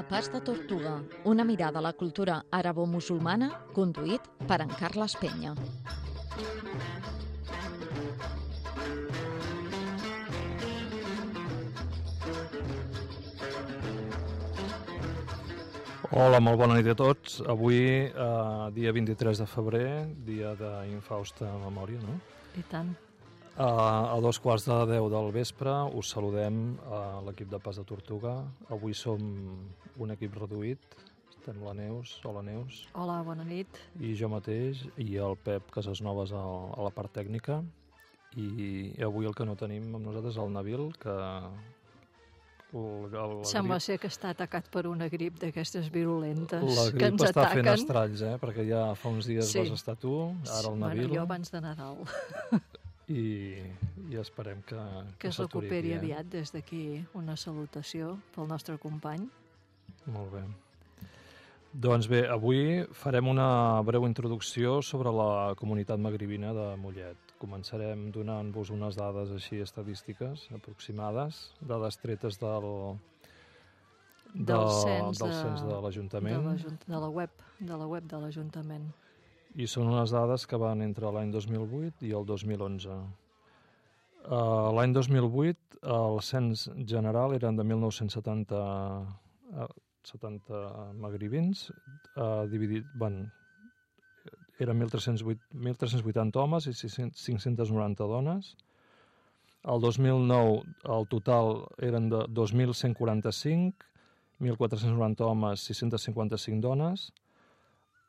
A Pas de Tortuga, una mirada a la cultura arabo-musulmana, conduït per en Carles Penya. Hola, molt bona nit a tots. Avui, eh, dia 23 de febrer, dia d'infausta memòria, no? I tant. Uh, a dos quarts de deu del vespre us saludem a l'equip de Pas de Tortuga. Avui som un equip reduït. Estem la Neus, hola Neus, Hola, bona nit. i jo mateix, i el Pep Casasnoves a, a la part tècnica. I avui el que no tenim amb nosaltres és el Nabil, que... El, el, la Sembla grip- ser que està atacat per una grip d'aquestes virulentes La que grip ens està ataquen. fent estralls, eh? Perquè ja fa uns dies Sí. vas estar tu, ara el Nabil, Bueno, jo abans de Nadal. i, i esperem que, Que es s'aturi recuperi eh? aviat des d'aquí una salutació pel nostre company. Molt bé. Doncs bé, avui farem una breu introducció sobre la comunitat magribina de Mollet. Començarem donant-vos unes dades així estadístiques aproximades, dades tretes del, Del cens del de- cens de De, l'Ajuntament l'Ajunt- de la web de la web de l'Ajuntament. i són unes dades que van entre l'any 2008 i el 2011. Uh, l'any 2008 el cens general eren de 1970 uh, 70 magribins, uh, dividit, van, eren 1.308 1.380 homes i 600 590 dones. El 2009 el total eren de 2.145, 1.490 homes, 655 dones.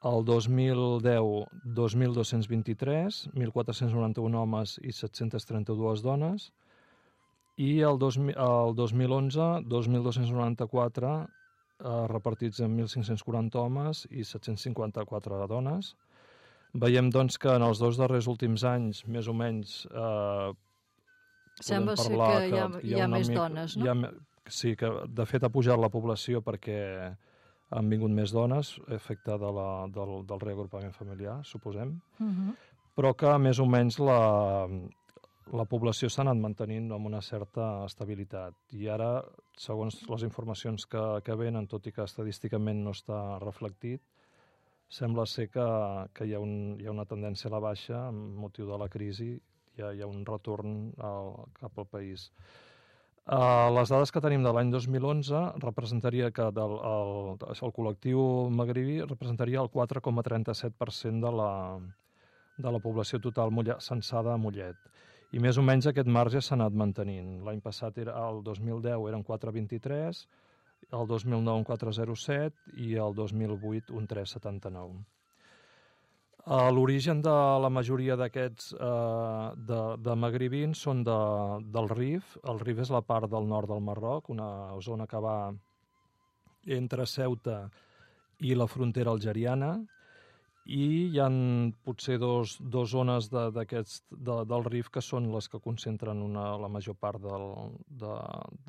El 2010, 2.223, 1.491 homes i 732 dones. I el, 2000, el 2011, 2.294 eh, repartits en 1.540 homes i 754 dones. Veiem, doncs, que en els dos darrers últims anys, més o menys, eh, Sembla podem ser parlar que hi ha, hi ha una més mica- dones, hi no? ha sí, que de fet ha pujat la població perquè han vingut més dones, efecte de la, del, del reagrupament familiar, suposem, Uh -huh. però que més o menys la, la població s'ha anat mantenint amb una certa estabilitat. I ara, segons les informacions que, que venen, tot i que estadísticament no està reflectit, sembla ser que, que hi, ha un, hi ha una tendència a la baixa amb motiu de la crisi, hi ha, hi ha un retorn al, cap al país. Uh, les dades que tenim de l'any 2011 representaria que del, el, el col·lectiu magribí representaria el 4,37% de la, de la població total mulla, censada a Mollet. I més o menys aquest marge s'ha anat mantenint. L'any passat, era, el 2010, eren 4,23, el 2009 un 4,07 i el 2008 un 3,79. Uh, L'origen de la majoria d'aquests uh, de, de magribins són de, del Rif. El Rif és la part del nord del Marroc, una zona que va entre Ceuta i la frontera algeriana, i hi han potser dos, dos zones de, de, del Rif que són les que concentren una, la major part del, de,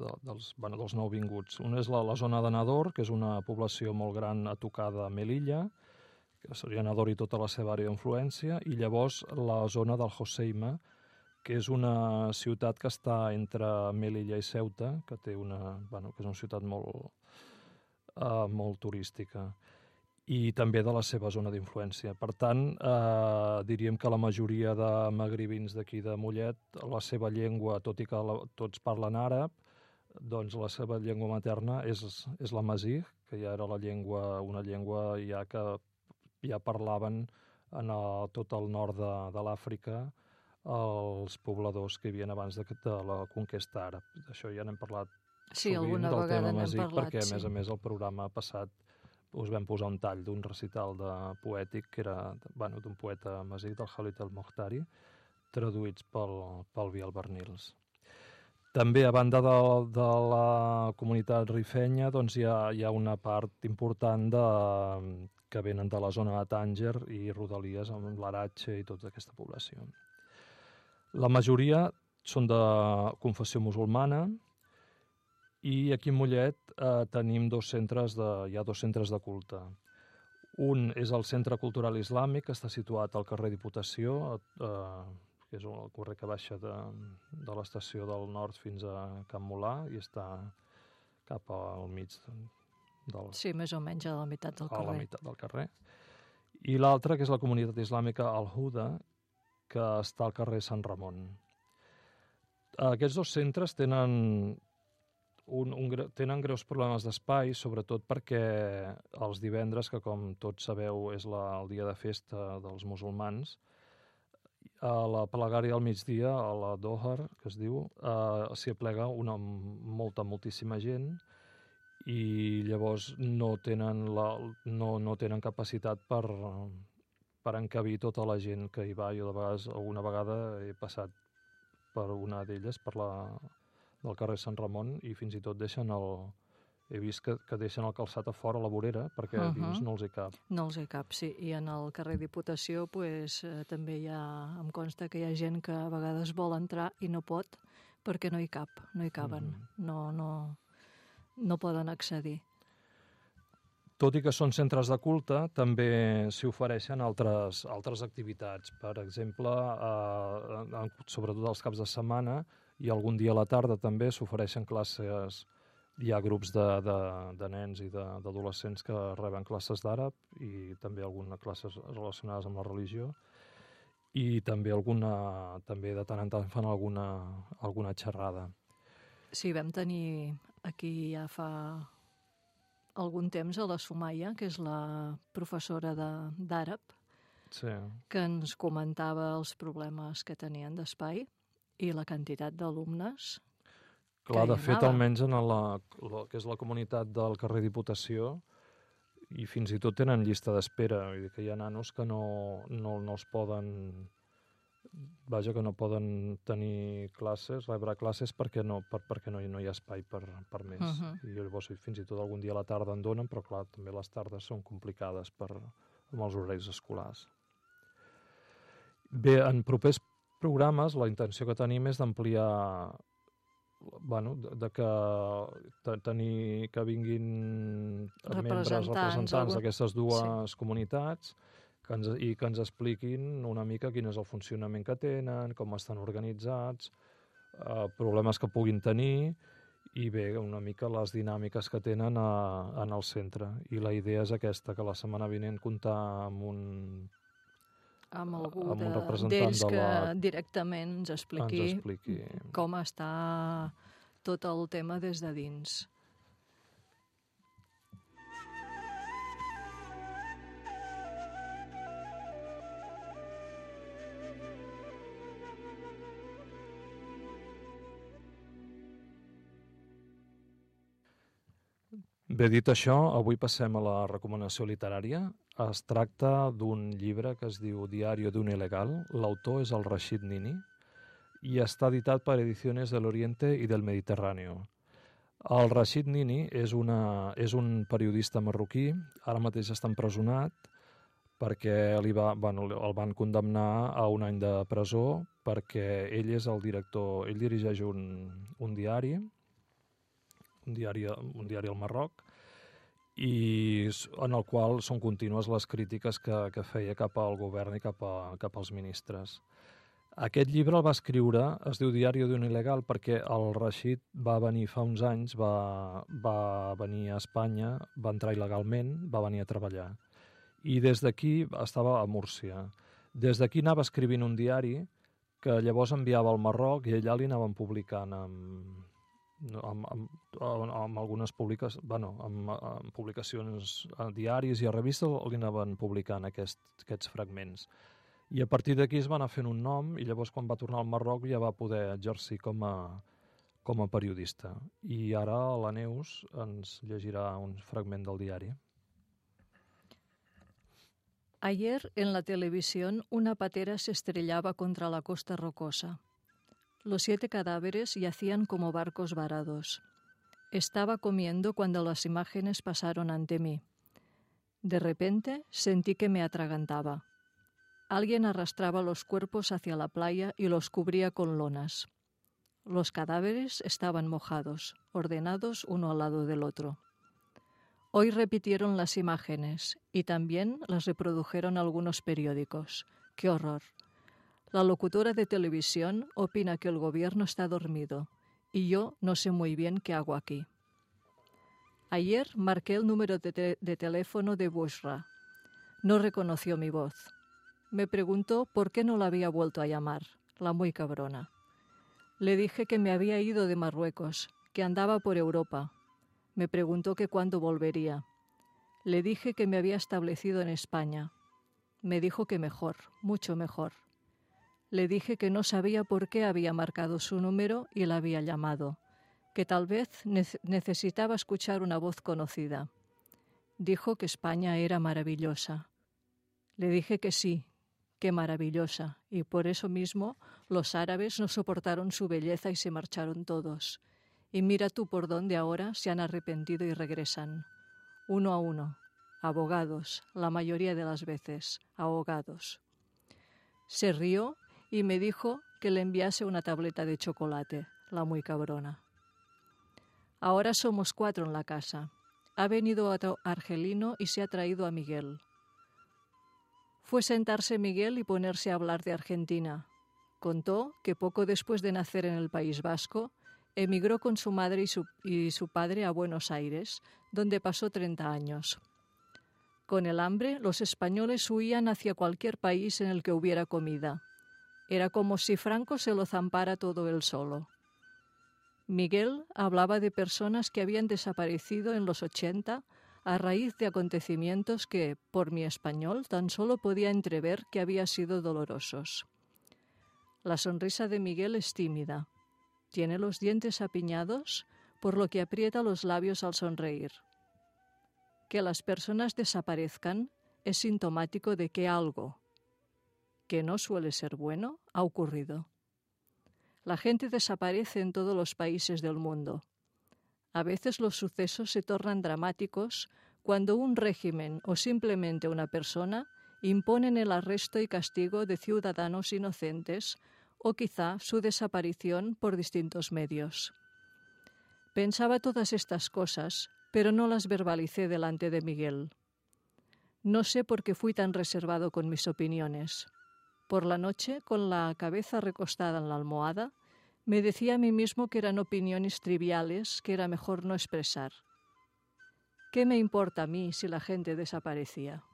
de, dels, bueno, dels nouvinguts. Una és la, la zona de Nador, que és una població molt gran a tocar de Melilla, que seria Nador i tota la seva àrea d'influència, i llavors la zona del Joseima, que és una ciutat que està entre Melilla i Ceuta, que té una, bueno, que és una ciutat molt, uh, molt turística i també de la seva zona d'influència. Per tant, eh, diríem que la majoria de magribins d'aquí de Mollet, la seva llengua, tot i que la, tots parlen àrab, doncs la seva llengua materna és, és l'amazigh, que ja era la llengua, una llengua ja que ja parlaven en el, tot el nord de, de l'Àfrica els pobladors que hi havia abans de, de la conquesta àrab. D'això ja n'hem parlat Sí, sovint alguna del vegada tema Amazigh, parlat, perquè a sí. més a més el programa passat us vam posar un tall d'un recital de poètic que era bueno, d'un poeta amazigh, del Khalid el Mohtari, traduïts pel, pel Biel Bernils. També, a banda de, de la comunitat rifenya, doncs hi ha, hi ha una part important de, que venen de la zona de Tànger i Rodalies, amb l'Aratxe i tota aquesta població. La majoria són de confessió musulmana i aquí a Mollet eh, tenim dos centres de, hi ha dos centres de culte. Un és el Centre Cultural Islàmic, que està situat al carrer Diputació, eh, que és el carrer que baixa de, de l'estació del nord fins a Can Molà i està cap al mig del, Sí, més o menys a la meitat del a la carrer. meitat del carrer. I l'altre, que és la comunitat islàmica Al-Huda, que està al carrer Sant Ramon. Aquests dos centres tenen, un, un, tenen greus problemes d'espai, sobretot perquè els divendres, que com tots sabeu és la, el dia de festa dels musulmans, a la plegària al migdia, a la Dohar, que es diu, eh, s'hi aplega una molta, moltíssima gent i llavors no tenen, la, no, no tenen capacitat per, per encabir tota la gent que hi va. Jo de vegades, alguna vegada he passat per una d'elles, per la del carrer Sant Ramon, i fins i tot deixen el... He vist que, que deixen el calçat a fora a la vorera perquè uh. -huh. dins no els hi cap. No els hi cap, sí. I en el carrer Diputació pues, eh, també hi ha, em consta que hi ha gent que a vegades vol entrar i no pot perquè no hi cap, no hi caben. Mhm. No, no, no poden accedir. Tot i que són centres de culte, també s'hi ofereixen altres, altres activitats. Per exemple, eh, sobretot els caps de setmana i algun dia a la tarda també s'ofereixen classes, hi ha grups de, de, de nens i de- d'adolescents que reben classes d'àrab i també algunes classes relacionades amb la religió i també alguna també de tant en tant fan alguna, alguna xerrada. Sí, vam tenir aquí ja fa algun temps a la Sumaia, que és la professora de- d'àrab, Sí. que ens comentava els problemes que tenien d'espai i la quantitat d'alumnes. Clar, de fet, almenys en la, la, que és la comunitat del carrer Diputació, i fins i tot tenen llista d'espera, vull dir que hi ha nanos que no, no, no els poden vaja, que no poden tenir classes, rebre classes perquè no, per, perquè no, hi- no hi ha espai per, per més. Uh Mhm. -huh. I llavors fins i tot algun dia a la tarda en donen, però clar, també les tardes són complicades per, amb els horaris escolars. Bé, en propers programes la intenció que tenim és d'ampliar bueno, de, de que de tenir que vinguin membres Representants, d'aquestes dues comunitats que ens, i que ens expliquin una mica quin és el funcionament que tenen, com estan organitzats, eh, problemes que puguin tenir i bé, una mica les dinàmiques que tenen a, en el centre. I la idea és aquesta, que la setmana vinent comptar amb un amb algú Amb un representant d'ells de que la- directament ens expliqui, ens expliqui com està tot el tema des de dins. Bé, dit això, avui passem a la recomanació literària. Es tracta d'un llibre que es diu Diario d'un il·legal. L'autor és el Rashid Nini i està editat per Ediciones del Oriente i del Mediterráneo. El Rashid Nini és, una, és un periodista marroquí, ara mateix està empresonat perquè li va, bueno, el van condemnar a un any de presó perquè ell és el director, ell dirigeix un, un diari, un diari, un diari al Marroc, i en el qual són contínues les crítiques que, que feia cap al govern i cap, a, cap als ministres. Aquest llibre el va escriure, es diu Diari d'un il·legal, perquè el Rashid va venir fa uns anys, va, va venir a Espanya, va entrar il·legalment, va venir a treballar. I des d'aquí estava a Múrcia. Des d'aquí anava escrivint un diari que llavors enviava al Marroc i allà li anaven publicant amb, amb, amb, amb, algunes publiques, bueno, amb, amb publicacions a diaris i a revistes li anaven publicant aquest, aquests fragments. I a partir d'aquí es va anar fent un nom i llavors quan va tornar al Marroc ja va poder exercir com a, com a periodista. I ara la Neus ens llegirà un fragment del diari. Ayer en la televisión una patera se estrellaba contra la costa rocosa. Los siete cadáveres yacían como barcos varados. Estaba comiendo cuando las imágenes pasaron ante mí. De repente sentí que me atragantaba. Alguien arrastraba los cuerpos hacia la playa y los cubría con lonas. Los cadáveres estaban mojados, ordenados uno al lado del otro. Hoy repitieron las imágenes y también las reprodujeron algunos periódicos. ¡Qué horror! La locutora de televisión opina que el gobierno está dormido y yo no sé muy bien qué hago aquí. Ayer marqué el número de, te de teléfono de Bushra. No reconoció mi voz. Me preguntó por qué no la había vuelto a llamar, la muy cabrona. Le dije que me había ido de Marruecos, que andaba por Europa. Me preguntó que cuándo volvería. Le dije que me había establecido en España. Me dijo que mejor, mucho mejor. Le dije que no sabía por qué había marcado su número y la había llamado, que tal vez necesitaba escuchar una voz conocida. Dijo que España era maravillosa. Le dije que sí, que maravillosa, y por eso mismo los árabes no soportaron su belleza y se marcharon todos. Y mira tú por dónde ahora se han arrepentido y regresan. Uno a uno, abogados, la mayoría de las veces, ahogados. Se rió y me dijo que le enviase una tableta de chocolate, la muy cabrona. Ahora somos cuatro en la casa. Ha venido otro argelino y se ha traído a Miguel. Fue sentarse Miguel y ponerse a hablar de Argentina. Contó que poco después de nacer en el País Vasco, emigró con su madre y su, y su padre a Buenos Aires, donde pasó 30 años. Con el hambre, los españoles huían hacia cualquier país en el que hubiera comida. Era como si Franco se lo zampara todo él solo. Miguel hablaba de personas que habían desaparecido en los 80 a raíz de acontecimientos que, por mi español, tan solo podía entrever que habían sido dolorosos. La sonrisa de Miguel es tímida, tiene los dientes apiñados, por lo que aprieta los labios al sonreír. Que las personas desaparezcan es sintomático de que algo, que no suele ser bueno, ha ocurrido. La gente desaparece en todos los países del mundo. A veces los sucesos se tornan dramáticos cuando un régimen o simplemente una persona imponen el arresto y castigo de ciudadanos inocentes o quizá su desaparición por distintos medios. Pensaba todas estas cosas, pero no las verbalicé delante de Miguel. No sé por qué fui tan reservado con mis opiniones. Por la noche, con la cabeza recostada en la almohada, me decía a mí mismo que eran opiniones triviales que era mejor no expresar. ¿Qué me importa a mí si la gente desaparecía?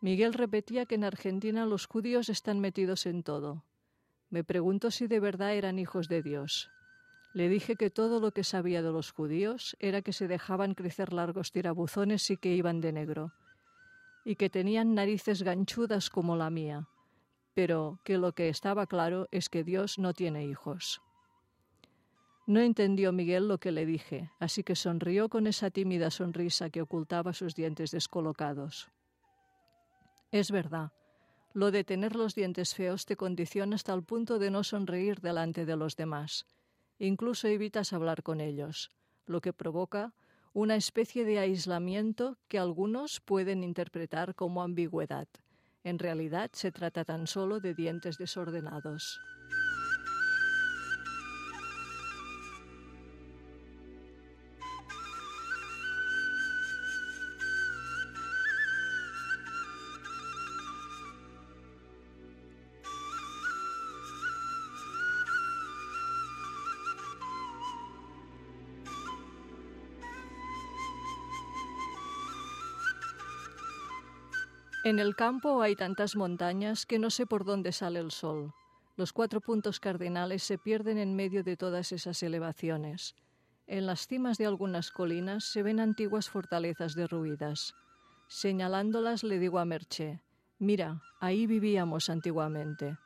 Miguel repetía que en Argentina los judíos están metidos en todo, me preguntó si de verdad eran hijos de Dios. Le dije que todo lo que sabía de los judíos era que se dejaban crecer largos tirabuzones y que iban de negro, y que tenían narices ganchudas como la mía, pero que lo que estaba claro es que Dios no tiene hijos. No entendió Miguel lo que le dije, así que sonrió con esa tímida sonrisa que ocultaba sus dientes descolocados. Es verdad, lo de tener los dientes feos te condiciona hasta el punto de no sonreír delante de los demás. Incluso evitas hablar con ellos, lo que provoca una especie de aislamiento que algunos pueden interpretar como ambigüedad. En realidad se trata tan solo de dientes desordenados. En el campo hay tantas montañas que no sé por dónde sale el sol. Los cuatro puntos cardinales se pierden en medio de todas esas elevaciones. En las cimas de algunas colinas se ven antiguas fortalezas derruidas. Señalándolas le digo a Merche, mira, ahí vivíamos antiguamente.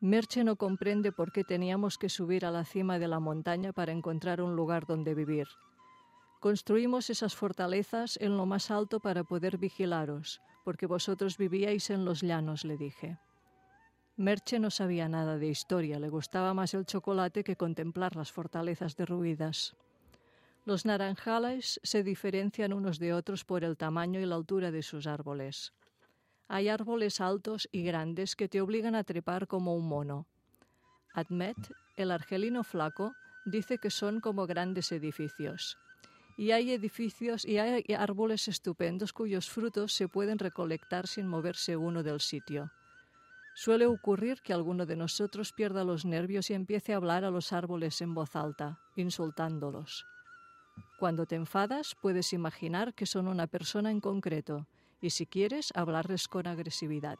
Merche no comprende por qué teníamos que subir a la cima de la montaña para encontrar un lugar donde vivir. Construimos esas fortalezas en lo más alto para poder vigilaros, porque vosotros vivíais en los llanos, le dije. Merche no sabía nada de historia, le gustaba más el chocolate que contemplar las fortalezas derruidas. Los naranjales se diferencian unos de otros por el tamaño y la altura de sus árboles. Hay árboles altos y grandes que te obligan a trepar como un mono. Admet el argelino flaco dice que son como grandes edificios. Y hay edificios y hay árboles estupendos cuyos frutos se pueden recolectar sin moverse uno del sitio. Suele ocurrir que alguno de nosotros pierda los nervios y empiece a hablar a los árboles en voz alta, insultándolos. Cuando te enfadas, puedes imaginar que son una persona en concreto y si quieres, hablarles con agresividad.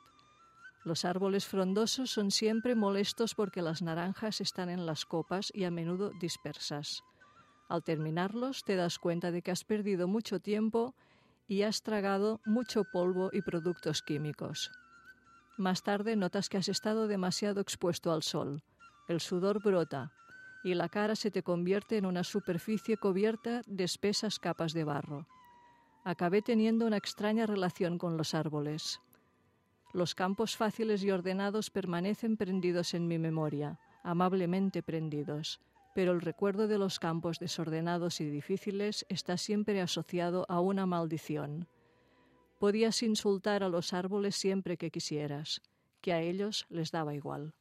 Los árboles frondosos son siempre molestos porque las naranjas están en las copas y a menudo dispersas. Al terminarlos, te das cuenta de que has perdido mucho tiempo y has tragado mucho polvo y productos químicos. Más tarde notas que has estado demasiado expuesto al sol. El sudor brota y la cara se te convierte en una superficie cubierta de espesas capas de barro. Acabé teniendo una extraña relación con los árboles. Los campos fáciles y ordenados permanecen prendidos en mi memoria, amablemente prendidos, pero el recuerdo de los campos desordenados y difíciles está siempre asociado a una maldición. Podías insultar a los árboles siempre que quisieras, que a ellos les daba igual.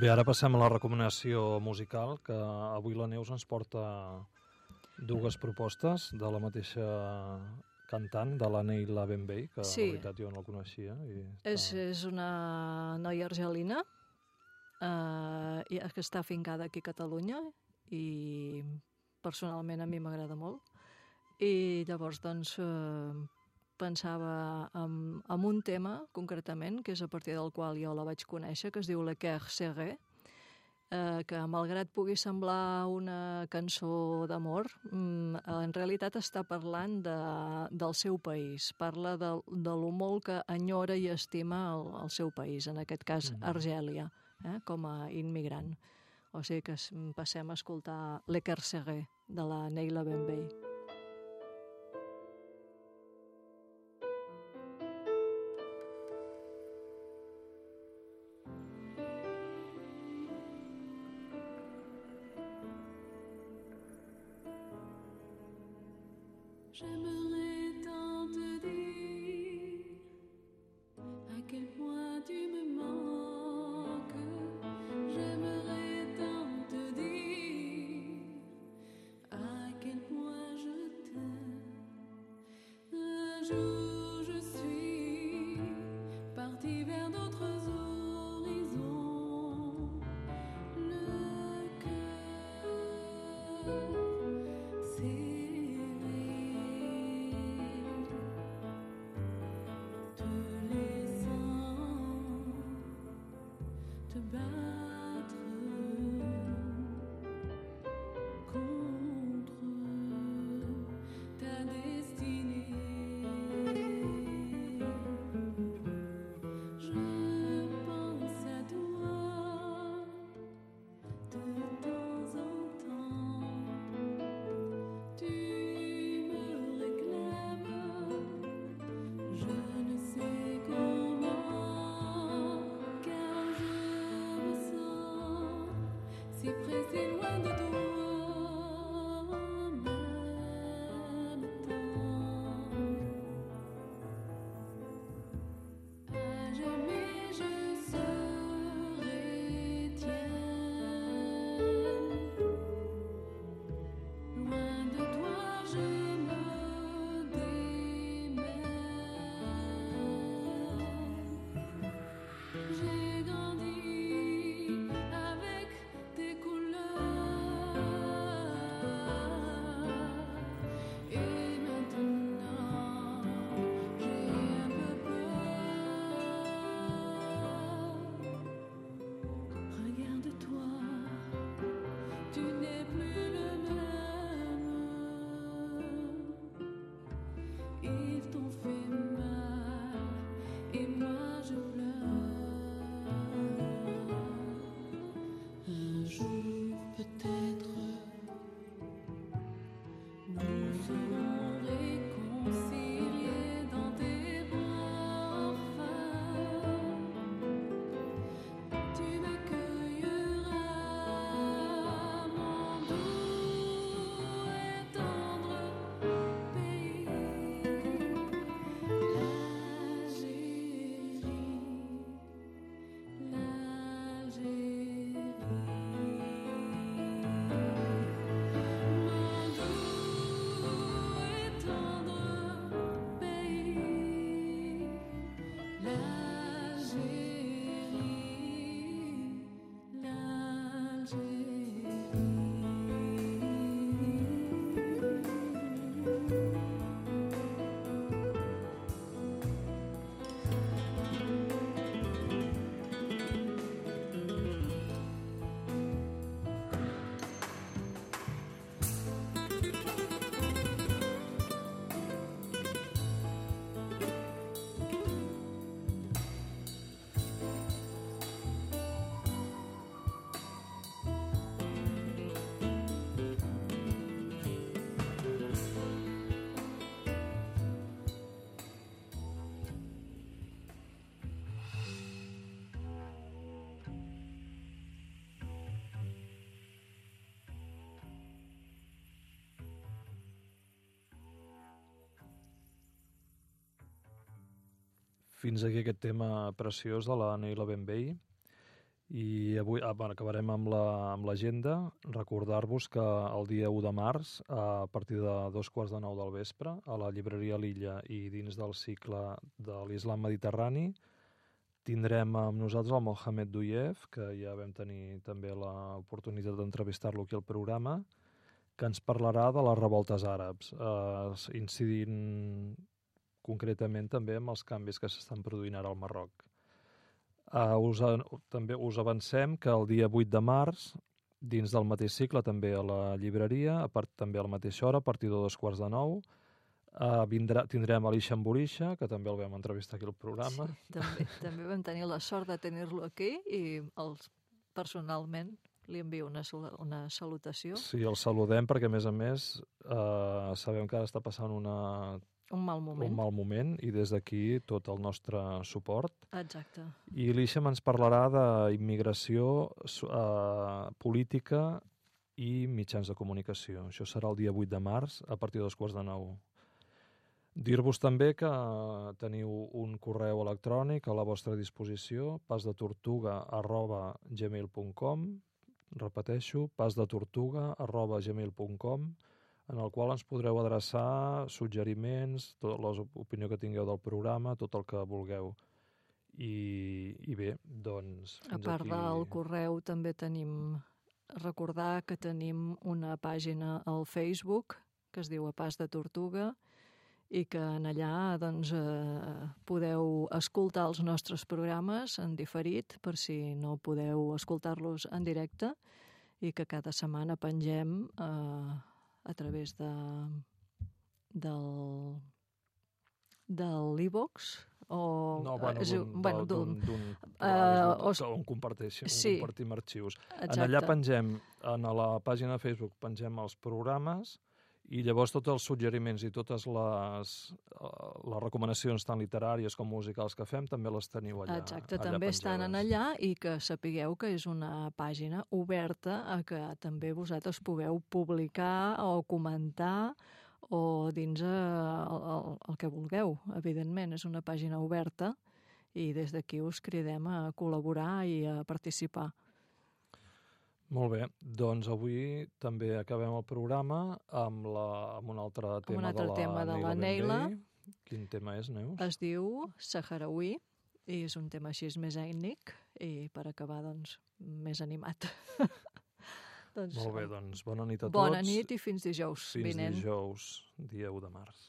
Bé, ara passem a la recomanació musical, que avui la Neus ens porta dues propostes de la mateixa cantant, de la Neila Benbey, que sí. en realitat jo no la coneixia. I és, és una noia argelina eh, que està fincada aquí a Catalunya i personalment a mi m'agrada molt. I llavors, doncs, eh, pensava en, en un tema, concretament, que és a partir del qual jo la vaig conèixer, que es diu Le Coeur Serré, eh, que malgrat pugui semblar una cançó d'amor, mm, en realitat està parlant de, del seu país, parla de, de lo molt que enyora i estima el, el seu país, en aquest cas mm. Argèlia eh, com a immigrant. O sigui que passem a escoltar Le Carceguer, de la Neila Benvey. You. Fins aquí aquest tema preciós de la Neila Benvei. I avui ah, bueno, acabarem amb l'agenda. La, Recordar-vos que el dia 1 de març, a partir de dos quarts de nou del vespre, a la llibreria L'Illa i dins del cicle de l'Islam Mediterrani, tindrem amb nosaltres el Mohamed Duyev, que ja vam tenir també l'oportunitat d'entrevistar-lo aquí al programa, que ens parlarà de les revoltes àrabs, eh, incidint concretament també amb els canvis que s'estan produint ara al Marroc. Uh, us, també us avancem que el dia 8 de març, dins del mateix cicle, també a la llibreria, a part, també a la mateixa hora, a partir de dos quarts de nou, uh, vindrà, tindrem Alicia Emborixa, que també el vam entrevistar aquí al programa. Sí, també, també vam tenir la sort de tenir-lo aquí i els, personalment li envio una, una salutació. Sí, el saludem perquè, a més a més, eh, sabem que ara està passant una un mal moment. Un mal moment i des d'aquí tot el nostre suport. Exacte. I l'Ixem ens parlarà d'immigració, eh, política i mitjans de comunicació. Això serà el dia 8 de març a partir de dos quarts de nou. Dir-vos també que teniu un correu electrònic a la vostra disposició, pasdetortuga arroba gmail.com repeteixo, pasdetortuga arroba gmail.com en el qual ens podreu adreçar suggeriments, tota l'opinió que tingueu del programa, tot el que vulgueu. I, i bé, doncs... A part aquí... del correu també tenim... Recordar que tenim una pàgina al Facebook que es diu A Pas de Tortuga i que en allà doncs, eh, podeu escoltar els nostres programes en diferit per si no podeu escoltar-los en directe i que cada setmana pengem eh, través de, del, de l'e-box o... No, bueno, d'un... Bueno, d'un uh, on comparteixen, sí, compartim arxius. Exacte. En allà pengem, en la pàgina de Facebook, pengem els programes i llavors tots els suggeriments i totes les, uh, les recomanacions tant literàries com musicals que fem també les teniu allà. Exacte, allà també penjades. estan en allà i que sapigueu que és una pàgina oberta a que també vosaltres pugueu publicar o comentar o dins eh, el, el, el que vulgueu. Evidentment, és una pàgina oberta i des d'aquí us cridem a col·laborar i a participar. Molt bé, doncs avui també acabem el programa amb, la, amb un altre tema, un altre de, la tema de la Neila. Quin tema és, Neus? Es diu Saharaui i és un tema així més ètnic i per acabar, doncs, més animat. doncs, Molt bé, doncs bona nit a tots. Bona nit i fins dijous fins vinent. Fins dijous, dia 1 de març.